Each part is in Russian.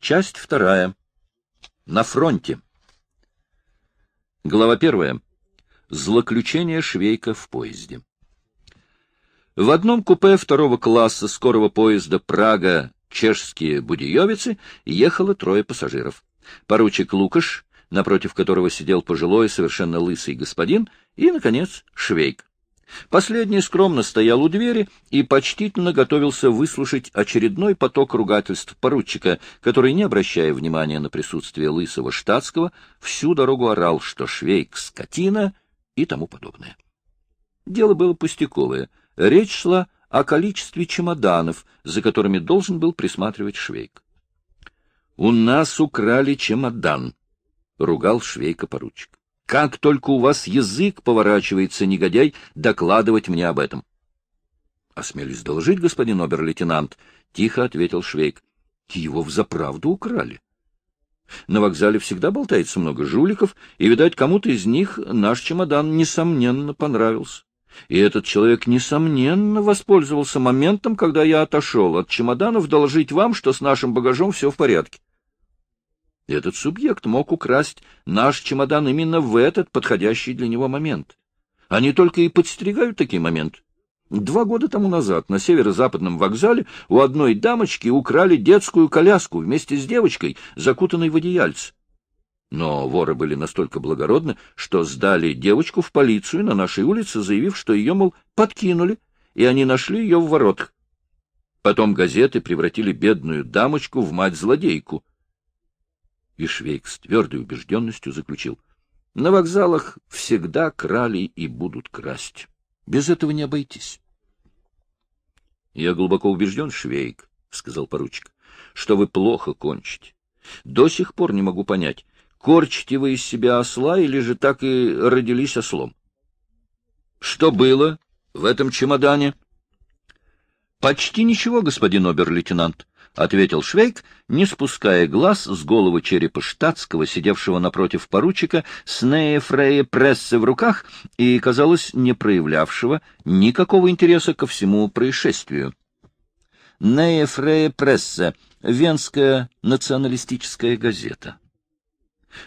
Часть вторая. На фронте. Глава первая. Злоключение Швейка в поезде. В одном купе второго класса скорого поезда Прага чешские будиевицы ехало трое пассажиров. Поручик Лукаш, напротив которого сидел пожилой, совершенно лысый господин, и, наконец, Швейк. Последний скромно стоял у двери и почтительно готовился выслушать очередной поток ругательств поручика, который, не обращая внимания на присутствие лысого штатского, всю дорогу орал, что Швейк — скотина и тому подобное. Дело было пустяковое. Речь шла о количестве чемоданов, за которыми должен был присматривать Швейк. — У нас украли чемодан, — ругал Швейка поручик. Как только у вас язык поворачивается, негодяй, докладывать мне об этом. — Осмелюсь доложить, господин обер-лейтенант, — тихо ответил Швейк. — Его взаправду украли. На вокзале всегда болтается много жуликов, и, видать, кому-то из них наш чемодан, несомненно, понравился. И этот человек, несомненно, воспользовался моментом, когда я отошел от чемоданов, доложить вам, что с нашим багажом все в порядке. Этот субъект мог украсть наш чемодан именно в этот подходящий для него момент. Они только и подстерегают такие моменты. Два года тому назад на северо-западном вокзале у одной дамочки украли детскую коляску вместе с девочкой, закутанной в одеяльце. Но воры были настолько благородны, что сдали девочку в полицию на нашей улице, заявив, что ее, мол, подкинули, и они нашли ее в воротах. Потом газеты превратили бедную дамочку в мать-злодейку. И Швейк с твердой убежденностью заключил. На вокзалах всегда крали и будут красть. Без этого не обойтись. — Я глубоко убежден, Швейк, — сказал поручик, — что вы плохо кончите. До сих пор не могу понять, корчите вы из себя осла или же так и родились ослом. — Что было в этом чемодане? — Почти ничего, господин обер-лейтенант. — ответил Швейк, не спуская глаз с головы черепа штатского, сидевшего напротив поручика, с Нея Фрея Прессе в руках и, казалось, не проявлявшего никакого интереса ко всему происшествию. Нея Фрея Прессе — Венская националистическая газета.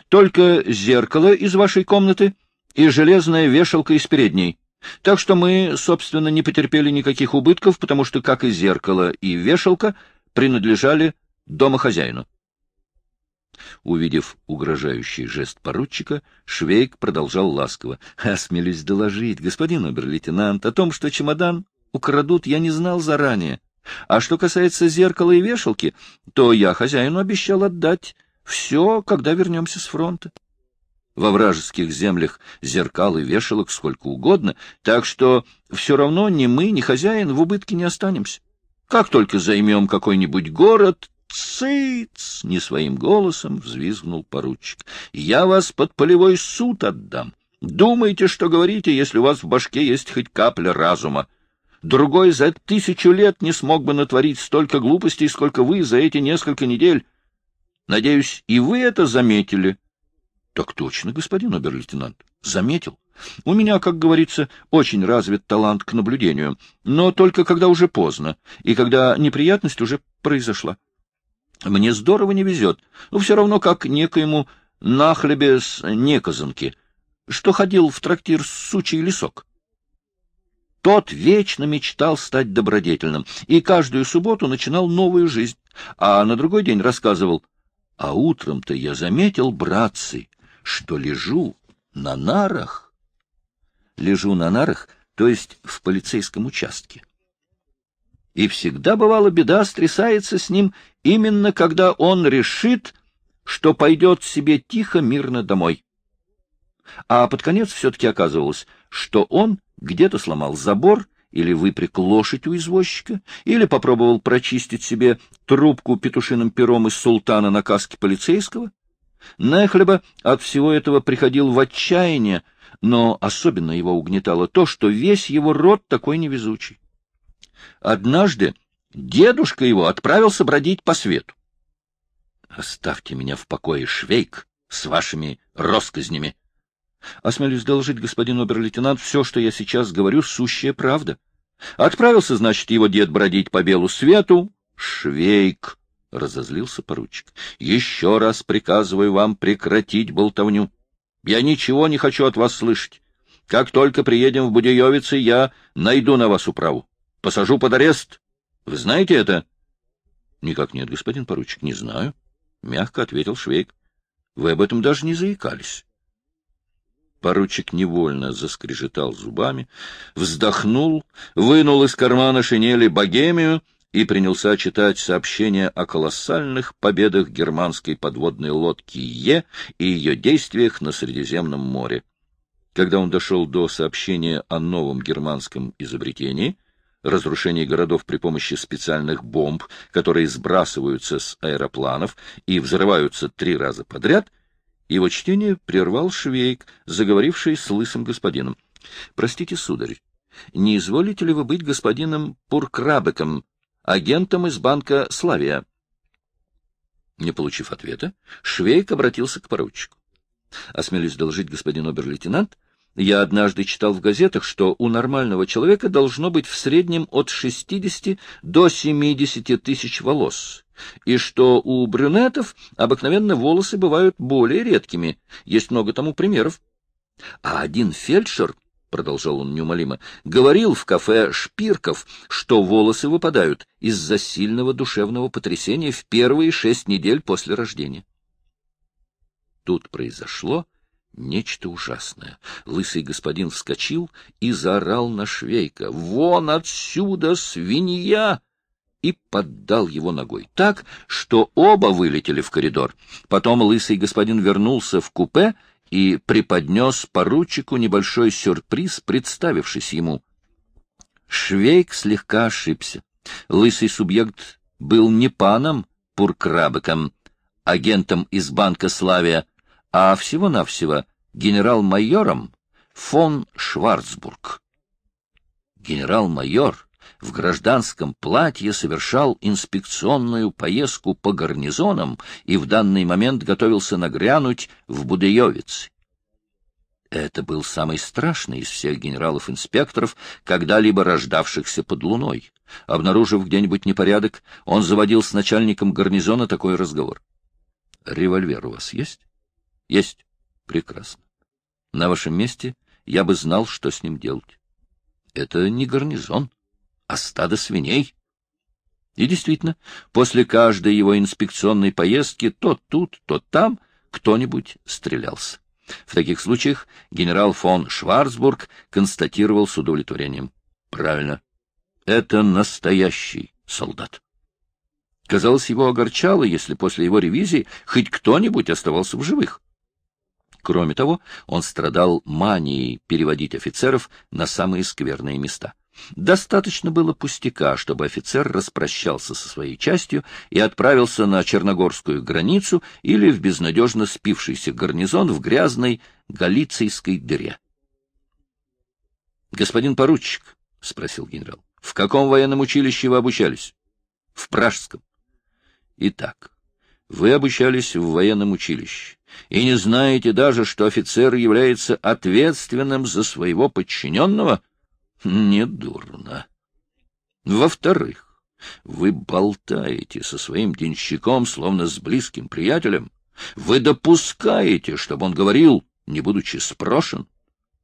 «Только зеркало из вашей комнаты и железная вешалка из передней». Так что мы, собственно, не потерпели никаких убытков, потому что, как и зеркало и вешалка, принадлежали домохозяину. Увидев угрожающий жест поручика, Швейк продолжал ласково. — Осмелюсь доложить, господин обер-лейтенант, о том, что чемодан украдут, я не знал заранее. А что касается зеркала и вешалки, то я хозяину обещал отдать все, когда вернемся с фронта. Во вражеских землях зеркал и вешалок сколько угодно, так что все равно ни мы, ни хозяин в убытке не останемся. Как только займем какой-нибудь город, цыц, не своим голосом взвизгнул поручик. Я вас под полевой суд отдам. Думайте, что говорите, если у вас в башке есть хоть капля разума. Другой за тысячу лет не смог бы натворить столько глупостей, сколько вы за эти несколько недель. Надеюсь, и вы это заметили. — Так точно, господин обер-лейтенант. Заметил. У меня, как говорится, очень развит талант к наблюдению, но только когда уже поздно, и когда неприятность уже произошла. Мне здорово не везет, но все равно как некоему нахлебе с неказанки, что ходил в трактир сучий лесок. Тот вечно мечтал стать добродетельным, и каждую субботу начинал новую жизнь, а на другой день рассказывал, «А утром-то я заметил, братцы, что лежу на нарах» лежу на нарах, то есть в полицейском участке. И всегда бывала беда, стрясается с ним именно когда он решит, что пойдет себе тихо, мирно домой. А под конец все-таки оказывалось, что он где-то сломал забор, или выпряг лошадь у извозчика, или попробовал прочистить себе трубку петушиным пером из султана на каске полицейского. Нехлеба от всего этого приходил в отчаяние, но особенно его угнетало то, что весь его род такой невезучий. Однажды дедушка его отправился бродить по свету. Оставьте меня в покое, Швейк, с вашими росказнями. Осмелюсь доложить, господин обер-лейтенант, все, что я сейчас говорю, сущая правда. Отправился, значит, его дед бродить по белу свету. Швейк, — разозлился поручик. — Еще раз приказываю вам прекратить болтовню. Я ничего не хочу от вас слышать. Как только приедем в Будеевицы, я найду на вас управу. Посажу под арест. Вы знаете это? — Никак нет, господин поручик, не знаю, — мягко ответил Швейк. — Вы об этом даже не заикались. Поручик невольно заскрежетал зубами, вздохнул, вынул из кармана шинели богемию и принялся читать сообщения о колоссальных победах германской подводной лодки Е и ее действиях на Средиземном море. Когда он дошел до сообщения о новом германском изобретении, разрушении городов при помощи специальных бомб, которые сбрасываются с аэропланов и взрываются три раза подряд, его чтение прервал Швейк, заговоривший с лысым господином. — Простите, сударь, не изволите ли вы быть господином Пуркрабеком, агентом из банка «Славия»? Не получив ответа, Швейк обратился к поручику. — Осмелюсь доложить, господин обер-лейтенант, я однажды читал в газетах, что у нормального человека должно быть в среднем от 60 до 70 тысяч волос, и что у брюнетов обыкновенно волосы бывают более редкими. Есть много тому примеров. А один фельдшер, — продолжал он неумолимо, — говорил в кафе Шпирков, что волосы выпадают из-за сильного душевного потрясения в первые шесть недель после рождения. Тут произошло Нечто ужасное. Лысый господин вскочил и заорал на Швейка. «Вон отсюда, свинья!» и поддал его ногой так, что оба вылетели в коридор. Потом лысый господин вернулся в купе и преподнес поручику небольшой сюрприз, представившись ему. Швейк слегка ошибся. Лысый субъект был не паном Пуркрабеком, агентом из банка Славия, а всего-навсего генерал-майором фон Шварцбург. Генерал-майор в гражданском платье совершал инспекционную поездку по гарнизонам и в данный момент готовился нагрянуть в Будеевице. Это был самый страшный из всех генералов-инспекторов, когда-либо рождавшихся под луной. Обнаружив где-нибудь непорядок, он заводил с начальником гарнизона такой разговор. — Револьвер у вас есть? Есть. Прекрасно. На вашем месте я бы знал, что с ним делать. Это не гарнизон, а стадо свиней. И действительно, после каждой его инспекционной поездки то тут, то там кто-нибудь стрелялся. В таких случаях генерал фон Шварцбург констатировал с удовлетворением. Правильно. Это настоящий солдат. Казалось, его огорчало, если после его ревизии хоть кто-нибудь оставался в живых. Кроме того, он страдал манией переводить офицеров на самые скверные места. Достаточно было пустяка, чтобы офицер распрощался со своей частью и отправился на Черногорскую границу или в безнадежно спившийся гарнизон в грязной галицийской дыре. — Господин поручик, — спросил генерал, — в каком военном училище вы обучались? — В Пражском. — Итак, вы обучались в военном училище и не знаете даже, что офицер является ответственным за своего подчиненного? Недурно. Во-вторых, вы болтаете со своим денщиком, словно с близким приятелем. Вы допускаете, чтобы он говорил, не будучи спрошен.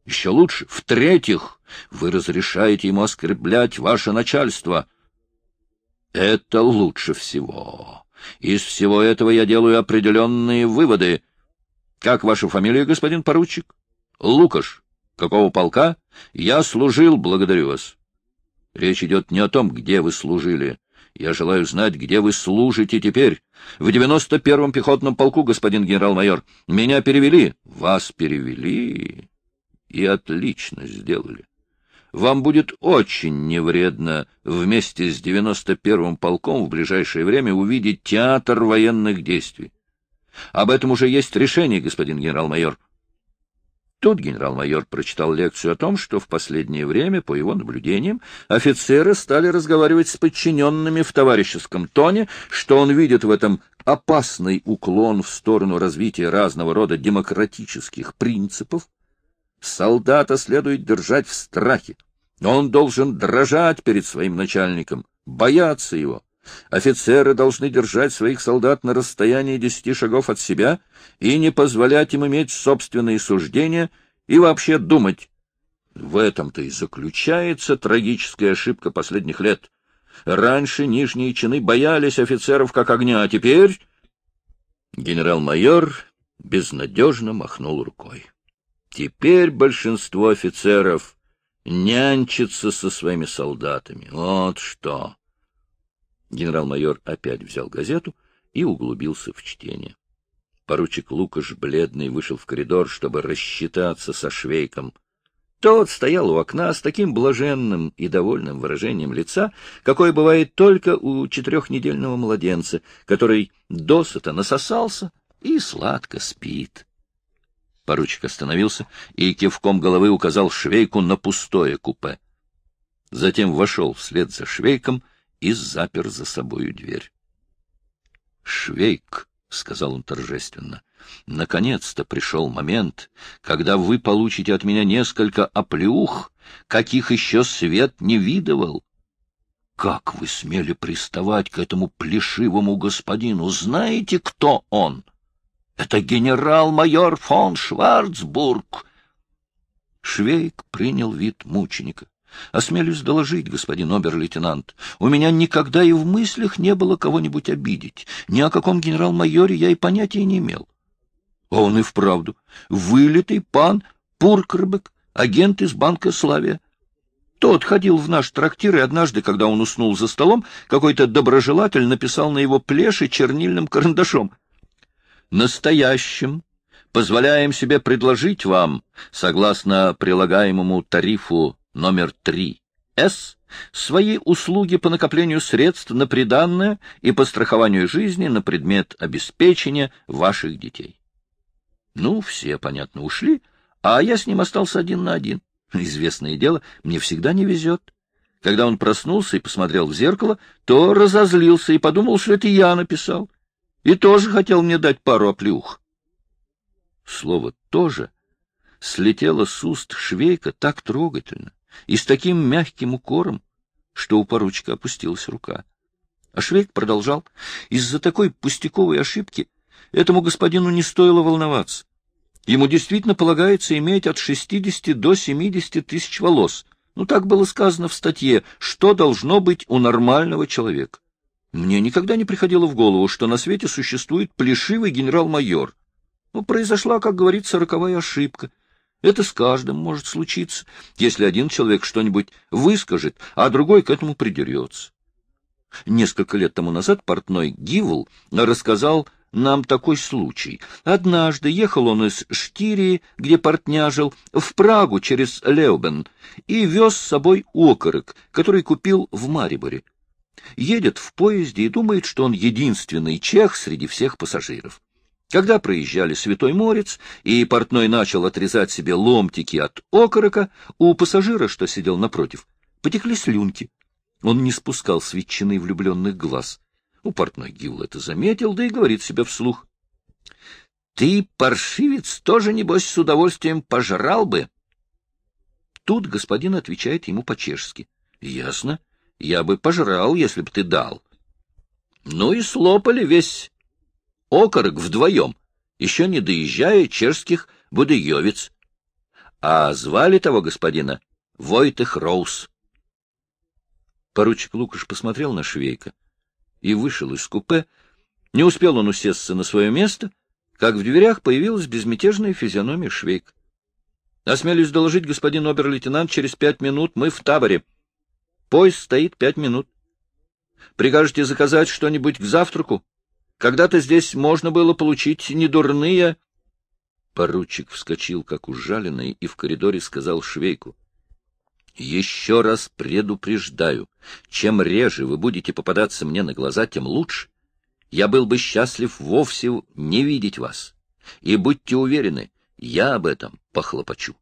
Еще лучше. В-третьих, вы разрешаете ему оскорблять ваше начальство. Это лучше всего. Из всего этого я делаю определенные выводы. Как ваша фамилия, господин поручик? Лукаш. Какого полка? Я служил, благодарю вас. Речь идет не о том, где вы служили. Я желаю знать, где вы служите теперь. В девяносто первом пехотном полку, господин генерал-майор. Меня перевели. Вас перевели. И отлично сделали вам будет очень невредно вместе с 91-м полком в ближайшее время увидеть театр военных действий. Об этом уже есть решение, господин генерал-майор. Тут генерал-майор прочитал лекцию о том, что в последнее время, по его наблюдениям, офицеры стали разговаривать с подчиненными в товарищеском тоне, что он видит в этом опасный уклон в сторону развития разного рода демократических принципов, Солдата следует держать в страхе. Он должен дрожать перед своим начальником, бояться его. Офицеры должны держать своих солдат на расстоянии десяти шагов от себя и не позволять им иметь собственные суждения и вообще думать. В этом-то и заключается трагическая ошибка последних лет. Раньше нижние чины боялись офицеров как огня, а теперь... Генерал-майор безнадежно махнул рукой. Теперь большинство офицеров нянчится со своими солдатами. Вот что! Генерал-майор опять взял газету и углубился в чтение. Поручик Лукаш, бледный, вышел в коридор, чтобы рассчитаться со швейком. Тот стоял у окна с таким блаженным и довольным выражением лица, какое бывает только у четырехнедельного младенца, который досыта насосался и сладко спит. Поручик остановился и кивком головы указал швейку на пустое купе. Затем вошел вслед за швейком и запер за собою дверь. — Швейк, — сказал он торжественно, — наконец-то пришел момент, когда вы получите от меня несколько оплеух, каких еще свет не видывал. Как вы смели приставать к этому плешивому господину? Знаете, кто он? — это генерал-майор фон Шварцбург. Швейк принял вид мученика. Осмелюсь доложить, господин обер-лейтенант, у меня никогда и в мыслях не было кого-нибудь обидеть. Ни о каком генерал-майоре я и понятия не имел. А он и вправду. Вылитый пан Пуркербек, агент из банка «Славия». Тот ходил в наш трактир, и однажды, когда он уснул за столом, какой-то доброжелатель написал на его плеше чернильным карандашом — настоящем позволяем себе предложить вам, согласно прилагаемому тарифу номер 3С, свои услуги по накоплению средств на приданное и по страхованию жизни на предмет обеспечения ваших детей. Ну, все, понятно, ушли, а я с ним остался один на один. Известное дело, мне всегда не везет. Когда он проснулся и посмотрел в зеркало, то разозлился и подумал, что это я написал и тоже хотел мне дать пару оплюх. Слово «тоже» слетело с уст швейка так трогательно и с таким мягким укором, что у поручика опустилась рука. А швейк продолжал. Из-за такой пустяковой ошибки этому господину не стоило волноваться. Ему действительно полагается иметь от 60 до 70 тысяч волос. Ну, так было сказано в статье, что должно быть у нормального человека. Мне никогда не приходило в голову, что на свете существует плешивый генерал-майор. Ну, произошла, как говорится, роковая ошибка. Это с каждым может случиться, если один человек что-нибудь выскажет, а другой к этому придерется. Несколько лет тому назад портной Гивл рассказал нам такой случай. Однажды ехал он из Штирии, где портняжил, в Прагу через Леубен и вез с собой окорок, который купил в Мариборе едет в поезде и думает, что он единственный чех среди всех пассажиров. Когда проезжали Святой Морец, и портной начал отрезать себе ломтики от окорока, у пассажира, что сидел напротив, потекли слюнки. Он не спускал с ветчины влюбленных глаз. У портной Гилл это заметил, да и говорит себе вслух. — Ты, паршивец, тоже, небось, с удовольствием пожрал бы. Тут господин отвечает ему по-чешски. — Ясно. Я бы пожрал, если бы ты дал. Ну и слопали весь окорок вдвоем, еще не доезжая чешских будыевец. А звали того господина Войтых Роуз. Поручик Лукаш посмотрел на Швейка и вышел из купе. Не успел он усесться на свое место, как в дверях появилась безмятежная физиономия Швейка. — Осмелюсь доложить, господин обер-лейтенант, через пять минут мы в таборе. — Поезд стоит пять минут. Прикажете заказать что-нибудь к завтраку? Когда-то здесь можно было получить недурные... Поручик вскочил, как ужаленный, и в коридоре сказал швейку. — Еще раз предупреждаю, чем реже вы будете попадаться мне на глаза, тем лучше. Я был бы счастлив вовсе не видеть вас. И будьте уверены, я об этом похлопочу.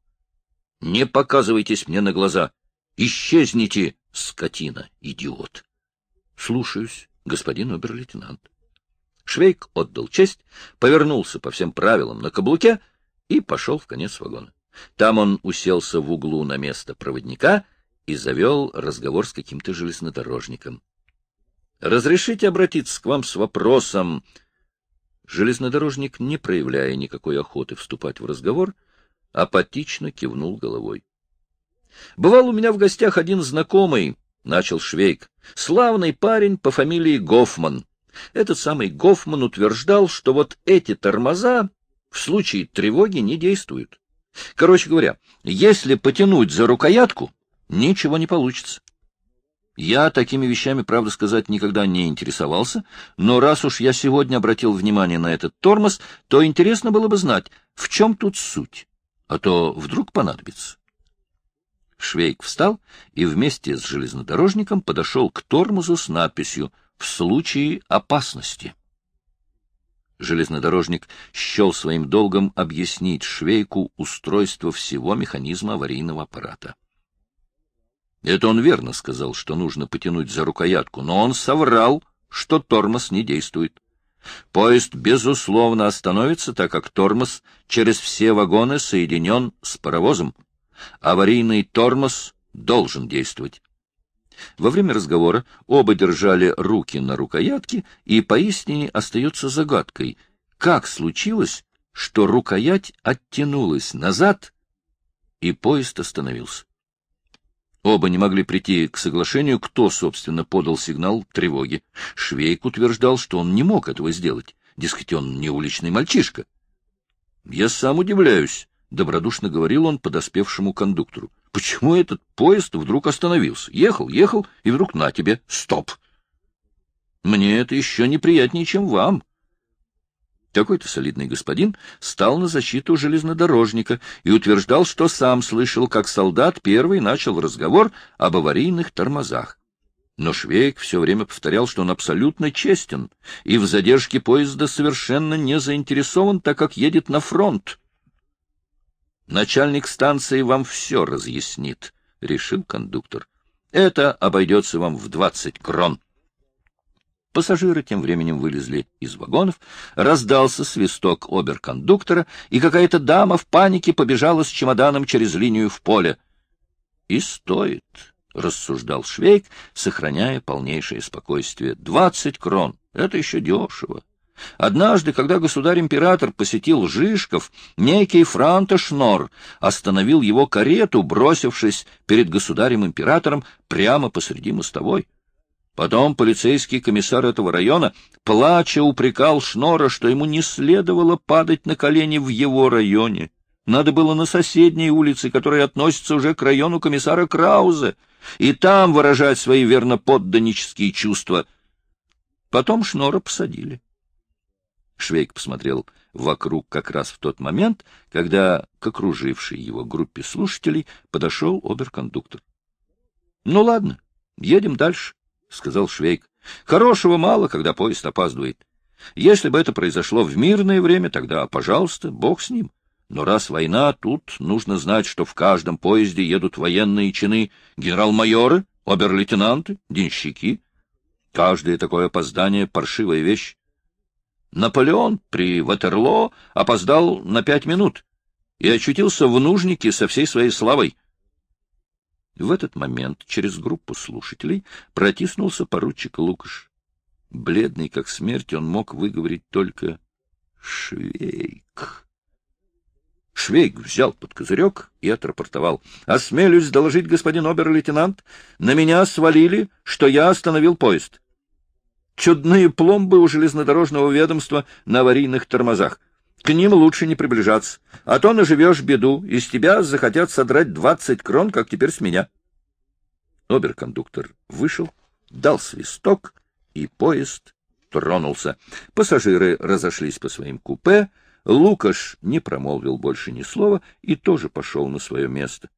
Не показывайтесь мне на глаза. Исчезните Скотина, идиот. Слушаюсь, господин обер-лейтенант. Швейк отдал честь, повернулся по всем правилам на каблуке и пошел в конец вагона. Там он уселся в углу на место проводника и завел разговор с каким-то железнодорожником. Разрешите обратиться к вам с вопросом. Железнодорожник, не проявляя никакой охоты вступать в разговор, апатично кивнул головой. — Бывал у меня в гостях один знакомый, — начал Швейк, — славный парень по фамилии Гофман. Этот самый Гофман утверждал, что вот эти тормоза в случае тревоги не действуют. Короче говоря, если потянуть за рукоятку, ничего не получится. Я такими вещами, правда сказать, никогда не интересовался, но раз уж я сегодня обратил внимание на этот тормоз, то интересно было бы знать, в чем тут суть, а то вдруг понадобится. Швейк встал и вместе с железнодорожником подошел к тормозу с надписью «В случае опасности». Железнодорожник счел своим долгом объяснить Швейку устройство всего механизма аварийного аппарата. Это он верно сказал, что нужно потянуть за рукоятку, но он соврал, что тормоз не действует. Поезд, безусловно, остановится, так как тормоз через все вагоны соединен с паровозом. Аварийный тормоз должен действовать. Во время разговора оба держали руки на рукоятке, и поистине остается загадкой, как случилось, что рукоять оттянулась назад, и поезд остановился. Оба не могли прийти к соглашению, кто, собственно, подал сигнал тревоги. Швейк утверждал, что он не мог этого сделать. Дескать, он не уличный мальчишка. — Я сам удивляюсь, — добродушно говорил он подоспевшему кондуктору. Почему этот поезд вдруг остановился? Ехал, ехал, и вдруг на тебе. Стоп! Мне это еще неприятнее, чем вам. Какой-то солидный господин стал на защиту железнодорожника и утверждал, что сам слышал, как солдат первый начал разговор об аварийных тормозах. Но Швейк все время повторял, что он абсолютно честен и в задержке поезда совершенно не заинтересован, так как едет на фронт. Начальник станции вам все разъяснит, — решил кондуктор. Это обойдется вам в двадцать крон. Пассажиры тем временем вылезли из вагонов, раздался свисток оберкондуктора, и какая-то дама в панике побежала с чемоданом через линию в поле. — И стоит, — рассуждал Швейк, сохраняя полнейшее спокойствие. — Двадцать крон — это еще дешево. Однажды, когда государь-император посетил Жишков, некий Франтошнор остановил его карету, бросившись перед государем-императором прямо посреди мостовой. Потом полицейский комиссар этого района, плача, упрекал Шнора, что ему не следовало падать на колени в его районе. Надо было на соседней улице, которая относится уже к району комиссара Краузе, и там выражать свои верноподданнические чувства. Потом Шнора посадили. Швейк посмотрел вокруг как раз в тот момент, когда к окружившей его группе слушателей подошел оберкондуктор. — Ну ладно, едем дальше, — сказал Швейк. — Хорошего мало, когда поезд опаздывает. Если бы это произошло в мирное время, тогда, пожалуйста, бог с ним. Но раз война, тут нужно знать, что в каждом поезде едут военные чины, генерал-майоры, обер-лейтенанты, денщики. Каждое такое опоздание — паршивая вещь. Наполеон при Ватерлоо опоздал на пять минут и очутился в нужнике со всей своей славой. В этот момент через группу слушателей протиснулся поручик Лукаш. Бледный как смерть, он мог выговорить только «Швейк». Швейк взял под козырек и отрапортовал. — Осмелюсь доложить, господин обер-лейтенант, на меня свалили, что я остановил поезд. Чудные пломбы у железнодорожного ведомства на аварийных тормозах. К ним лучше не приближаться, а то наживешь беду, и с тебя захотят содрать двадцать крон, как теперь с меня. Оберкондуктор вышел, дал свисток, и поезд тронулся. Пассажиры разошлись по своим купе, Лукаш не промолвил больше ни слова и тоже пошел на свое место.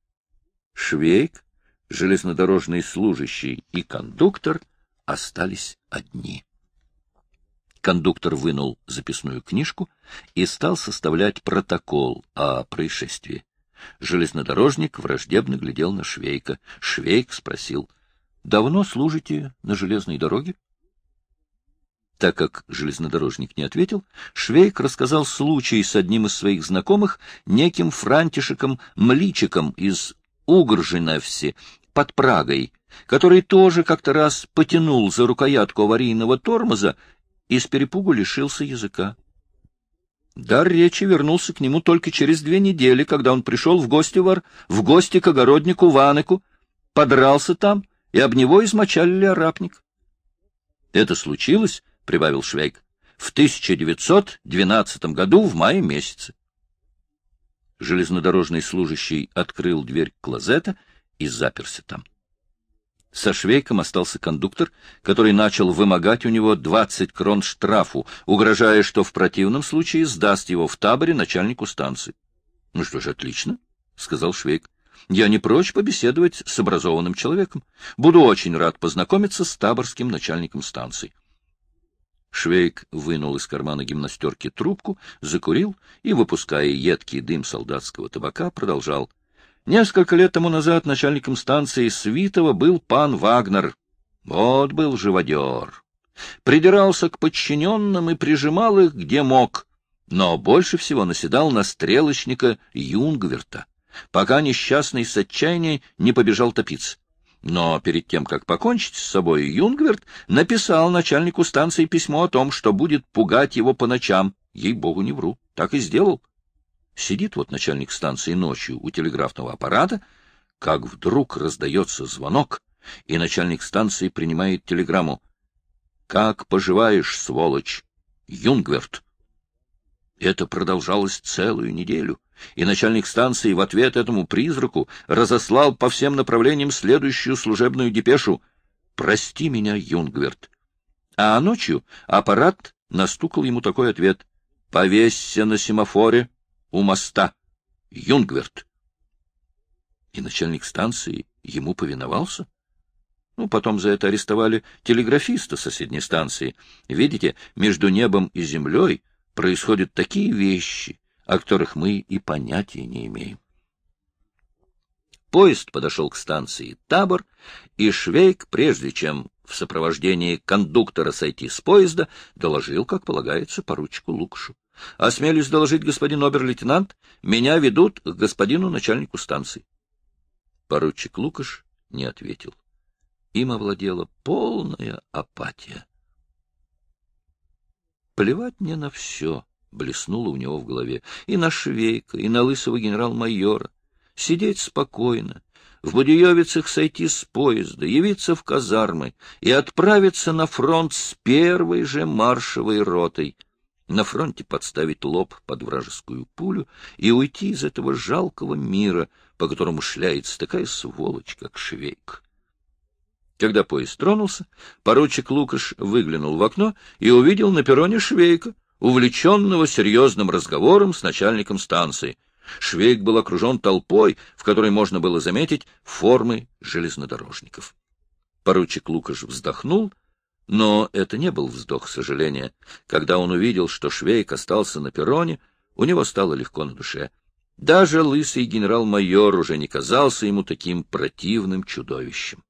Швейк, железнодорожный служащий и кондуктор — остались одни. Кондуктор вынул записную книжку и стал составлять протокол о происшествии. Железнодорожник враждебно глядел на Швейка. Швейк спросил, — Давно служите на железной дороге? Так как железнодорожник не ответил, Швейк рассказал случай с одним из своих знакомых, неким Франтишеком Мличиком из Угржиневси под Прагой, который тоже как-то раз потянул за рукоятку аварийного тормоза и с перепугу лишился языка. Дар речи вернулся к нему только через две недели, когда он пришел в гости в, в гости к огороднику Ванеку, подрался там, и об него измочалили арапник. Это случилось, — прибавил Швейк, — в 1912 году в мае месяце. Железнодорожный служащий открыл дверь клозета и заперся там. Со Швейком остался кондуктор, который начал вымогать у него 20 крон штрафу, угрожая, что в противном случае сдаст его в таборе начальнику станции. — Ну что ж, отлично, — сказал Швейк. — Я не прочь побеседовать с образованным человеком. Буду очень рад познакомиться с таборским начальником станции. Швейк вынул из кармана гимнастерки трубку, закурил и, выпуская едкий дым солдатского табака, продолжал. Несколько лет тому назад начальником станции Свитова был пан Вагнер. Вот был живодер. Придирался к подчиненным и прижимал их, где мог, но больше всего наседал на стрелочника Юнгверта, пока несчастный с отчаяния не побежал топиться. Но перед тем, как покончить с собой, Юнгверт написал начальнику станции письмо о том, что будет пугать его по ночам. Ей-богу, не вру. Так и сделал. Сидит вот начальник станции ночью у телеграфного аппарата, как вдруг раздается звонок, и начальник станции принимает телеграмму. «Как поживаешь, сволочь? Юнгверт!» Это продолжалось целую неделю, и начальник станции в ответ этому призраку разослал по всем направлениям следующую служебную депешу «Прости меня, Юнгверт». А ночью аппарат настукал ему такой ответ «Повесься на семафоре, у моста. Юнгверт. И начальник станции ему повиновался? Ну, потом за это арестовали телеграфиста соседней станции. Видите, между небом и землей происходят такие вещи, о которых мы и понятия не имеем. Поезд подошел к станции «Табор», и Швейк, прежде чем в сопровождении кондуктора сойти с поезда, доложил, как полагается, поручику Лукшу. Осмелюсь доложить, господин обер-лейтенант, меня ведут к господину начальнику станции. Поручик Лукаш не ответил. Им овладела полная апатия. Плевать мне на все, блеснуло у него в голове, и на Швейка, и на лысого генерал-майора. Сидеть спокойно, в Будеевицах сойти с поезда, явиться в казармы и отправиться на фронт с первой же маршевой ротой — на фронте подставить лоб под вражескую пулю и уйти из этого жалкого мира, по которому шляется такая сволочь, как Швейк. Когда поезд тронулся, поручик Лукаш выглянул в окно и увидел на перроне Швейка, увлеченного серьезным разговором с начальником станции. Швейк был окружен толпой, в которой можно было заметить формы железнодорожников. Поручик Лукаш вздохнул — но это не был вздох сожаления. Когда он увидел, что Швейк остался на перроне, у него стало легко на душе. Даже лысый генерал-майор уже не казался ему таким противным чудовищем.